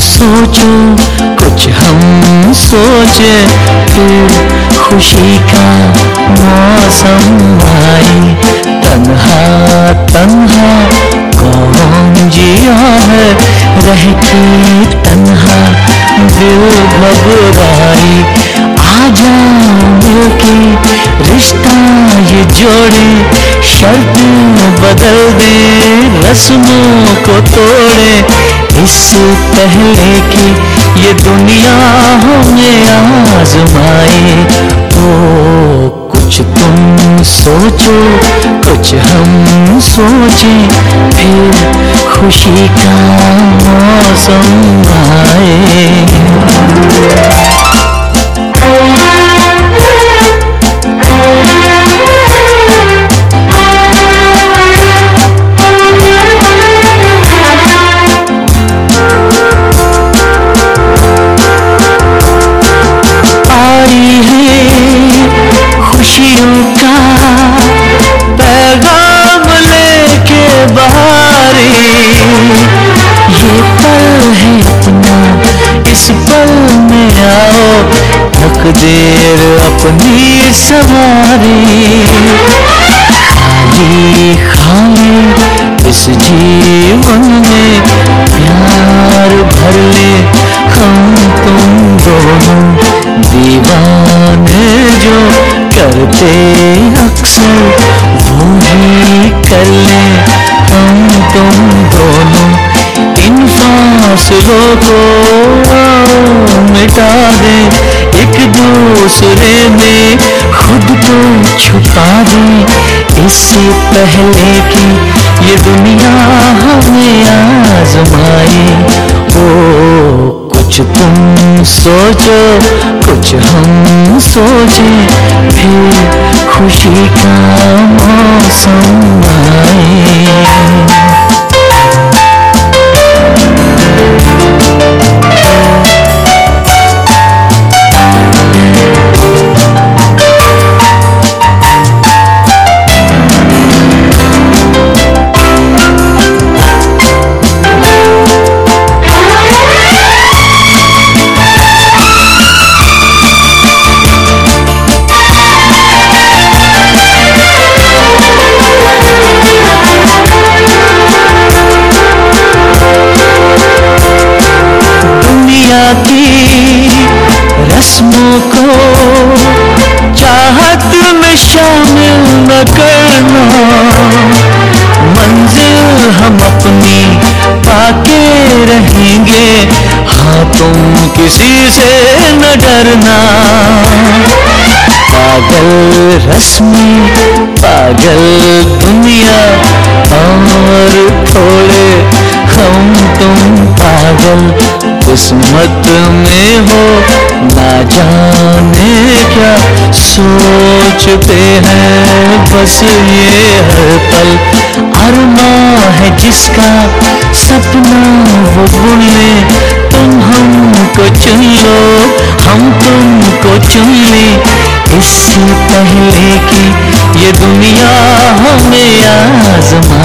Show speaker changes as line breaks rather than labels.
सोचो, कुछ हम सोचे फिर खुशी का मौसम आए तन्हा तन्हा, कौन जिया है? रह के तन्हा, दिल घबराए आजा मिलके रिश्ता ये जोड़े, शर्त बदल दे, रस्मों को तोड़े। इससे पहले कि ये दुनिया हमें आजमाए ओ कुछ तुम सोचो, कुछ हम सोचें, फिर खुशी का देर अपनी सवारी। खाली खाली इस जीवन में, प्यार भर ले। हम तुम दोनों दीवाने जो करते अक्सर, वो ही कर ले। हम तुम दोनों इन फासलों को। दूसरे में खुद को छुपा दे। इससे पहले कि ये दुनिया हमें आजमाए, ओ, कुछ तुम सोचो, कुछ हम सोचे, फिर खुशी का मौसम आए। किसी से न डरना। पागल रस्मी, पागल दुनिया और थोड़े, हम तुम पागल। किस्मत में हो, ना जाने क्या सोचते हैं। बस ये हर पल अरमा है जिसका सपना वो बुन ले तुम हमको चुन लो हम तुमको चुन। ले इससे पहले कि ये दुनिया हमें आजमाए